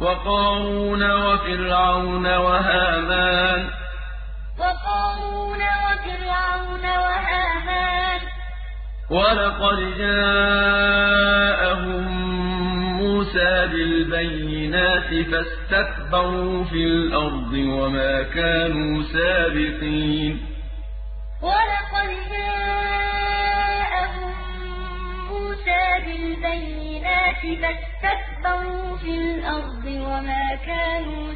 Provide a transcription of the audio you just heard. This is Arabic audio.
وَقَارُونَ وَفِرْعَوْنَ وَهَامَانَ. وَقَارُونَ وَفِرْعَوْنَ وَهَامَانَ ۖ. وَلَقَدْ جَاءَهُم مُّوسَىٰ بِالْبَيِّنَاتِ فَاسْتَكْبَرُوا فِي الْأَرْضِ وَمَا كَانُوا سَابِقِينَ. وَلَقَدْ جَاءَهُم مُّوسَىٰ بِالْبَيِّنَاتِ فَاسْتَكْبَرُوا فِي الْأَرْضِ وَمَا كَانُوا